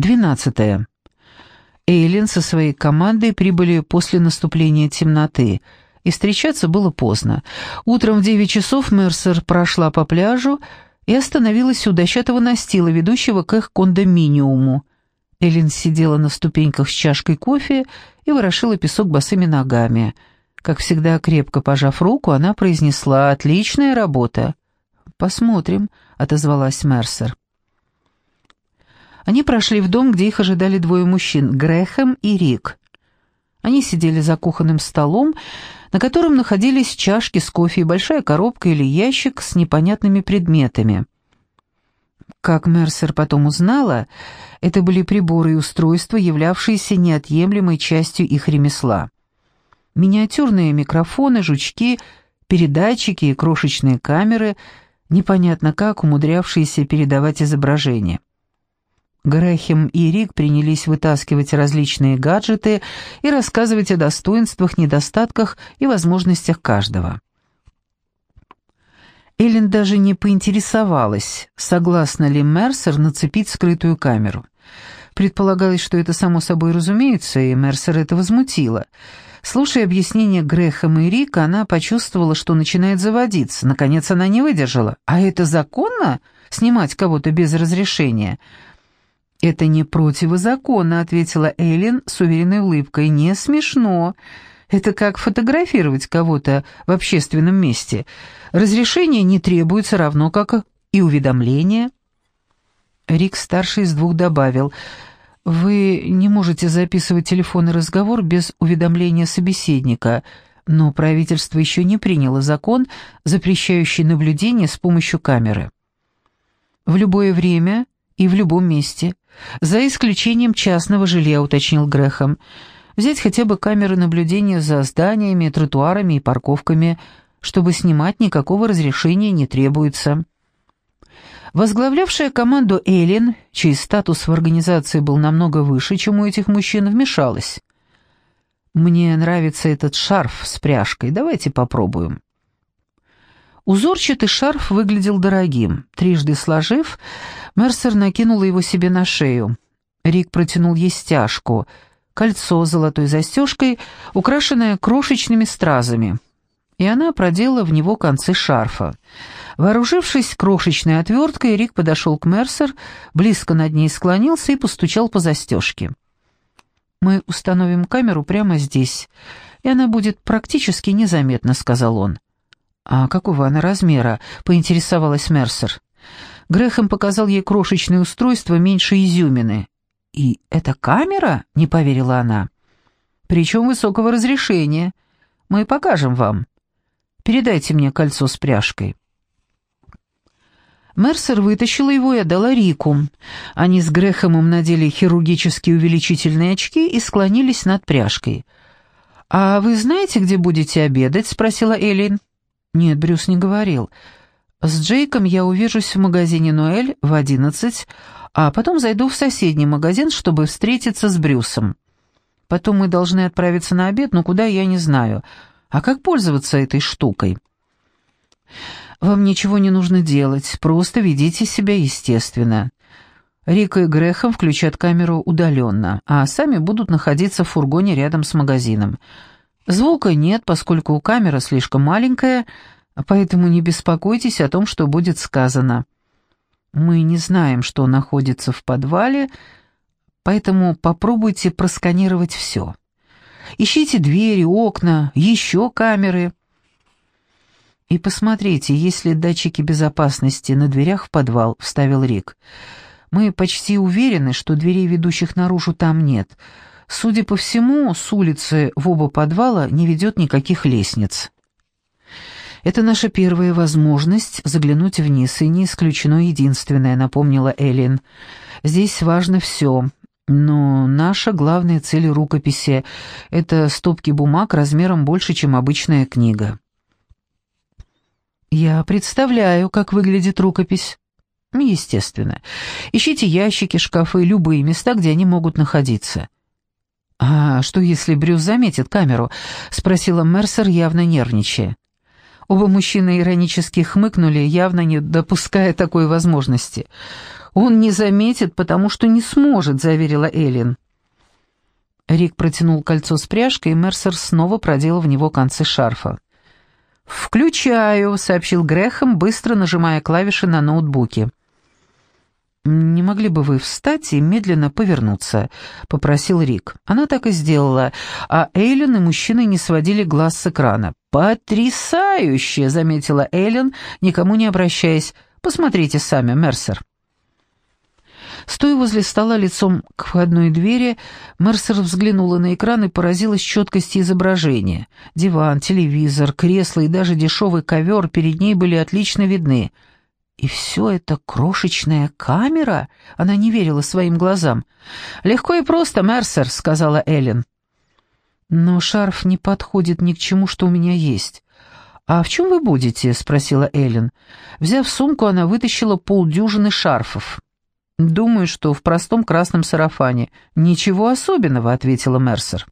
12. Эйлин со своей командой прибыли после наступления темноты, и встречаться было поздно. Утром в 9 часов Мерсер прошла по пляжу и остановилась у дощатого настила, ведущего к их кондоминиуму. Эллен сидела на ступеньках с чашкой кофе и ворошила песок босыми ногами. Как всегда, крепко пожав руку, она произнесла «Отличная работа». «Посмотрим», — отозвалась Мерсер. Они прошли в дом, где их ожидали двое мужчин, Грэхэм и Рик. Они сидели за кухонным столом, на котором находились чашки с кофе и большая коробка или ящик с непонятными предметами. Как Мерсер потом узнала, это были приборы и устройства, являвшиеся неотъемлемой частью их ремесла. Миниатюрные микрофоны, жучки, передатчики и крошечные камеры, непонятно как умудрявшиеся передавать изображение. Грэхем и Рик принялись вытаскивать различные гаджеты и рассказывать о достоинствах, недостатках и возможностях каждого. Эллен даже не поинтересовалась, согласна ли Мерсер нацепить скрытую камеру. Предполагалось, что это само собой разумеется, и Мерсер это возмутило. Слушая объяснения Грэхэма и Рика, она почувствовала, что начинает заводиться. Наконец она не выдержала. «А это законно? Снимать кого-то без разрешения?» «Это не противозаконно», — ответила Эйлин с уверенной улыбкой. «Не смешно. Это как фотографировать кого-то в общественном месте. Разрешение не требуется, равно как и уведомление». Рик-старший из двух добавил. «Вы не можете записывать телефонный разговор без уведомления собеседника, но правительство еще не приняло закон, запрещающий наблюдение с помощью камеры». В любое время и в любом месте, за исключением частного жилья, уточнил Грехом. Взять хотя бы камеры наблюдения за зданиями, тротуарами и парковками, чтобы снимать никакого разрешения не требуется. Возглавлявшая команду Эллен, чей статус в организации был намного выше, чем у этих мужчин, вмешалась. «Мне нравится этот шарф с пряжкой, давайте попробуем». Узорчатый шарф выглядел дорогим. Трижды сложив, Мерсер накинула его себе на шею. Рик протянул ей стяжку, кольцо с золотой застежкой, украшенное крошечными стразами. И она продела в него концы шарфа. Вооружившись крошечной отверткой, Рик подошел к Мерсер, близко над ней склонился и постучал по застежке. «Мы установим камеру прямо здесь, и она будет практически незаметна», — сказал он. «А какого она размера?» — поинтересовалась Мерсер. Грехом показал ей крошечное устройство меньше изюмины. «И это камера?» — не поверила она. «Причем высокого разрешения. Мы покажем вам. Передайте мне кольцо с пряжкой». Мерсер вытащила его и отдала Рику. Они с Грехомом надели хирургические увеличительные очки и склонились над пряжкой. «А вы знаете, где будете обедать?» — спросила Эллин. «Нет, Брюс не говорил. С Джейком я увижусь в магазине «Ноэль» в одиннадцать, а потом зайду в соседний магазин, чтобы встретиться с Брюсом. Потом мы должны отправиться на обед, но куда я не знаю. А как пользоваться этой штукой?» «Вам ничего не нужно делать, просто ведите себя естественно». Рика и Грехом включат камеру удаленно, а сами будут находиться в фургоне рядом с магазином. Звука нет, поскольку камера слишком маленькая, поэтому не беспокойтесь о том, что будет сказано. Мы не знаем, что находится в подвале, поэтому попробуйте просканировать все. Ищите двери, окна, еще камеры. И посмотрите, есть ли датчики безопасности на дверях в подвал, вставил Рик. Мы почти уверены, что дверей, ведущих наружу, там нет. Судя по всему, с улицы в оба подвала не ведет никаких лестниц. Это наша первая возможность заглянуть вниз, и не исключено единственное, напомнила Эллен. Здесь важно все. Но наша главная цель рукописи — это стопки бумаг размером больше, чем обычная книга. Я представляю, как выглядит рукопись. Естественно. Ищите ящики, шкафы, любые места, где они могут находиться. «А что, если Брюс заметит камеру?» — спросила Мерсер, явно нервничая. Оба мужчины иронически хмыкнули, явно не допуская такой возможности. «Он не заметит, потому что не сможет», — заверила Эллен. Рик протянул кольцо с пряжкой, и Мерсер снова проделал в него концы шарфа. «Включаю», — сообщил Грэхэм, быстро нажимая клавиши на ноутбуке. «Не могли бы вы встать и медленно повернуться?» — попросил Рик. Она так и сделала, а Эйлен и мужчины не сводили глаз с экрана. «Потрясающе!» — заметила Эйлен, никому не обращаясь. «Посмотрите сами, Мерсер». Стоя возле стола лицом к входной двери, Мерсер взглянула на экран и поразилась четкости изображения. Диван, телевизор, кресло и даже дешевый ковер перед ней были отлично видны. И все это крошечная камера? Она не верила своим глазам. «Легко и просто, Мерсер», — сказала Эллен. «Но шарф не подходит ни к чему, что у меня есть». «А в чем вы будете?» — спросила Эллен. Взяв сумку, она вытащила полдюжины шарфов. «Думаю, что в простом красном сарафане». «Ничего особенного», — ответила Мерсер.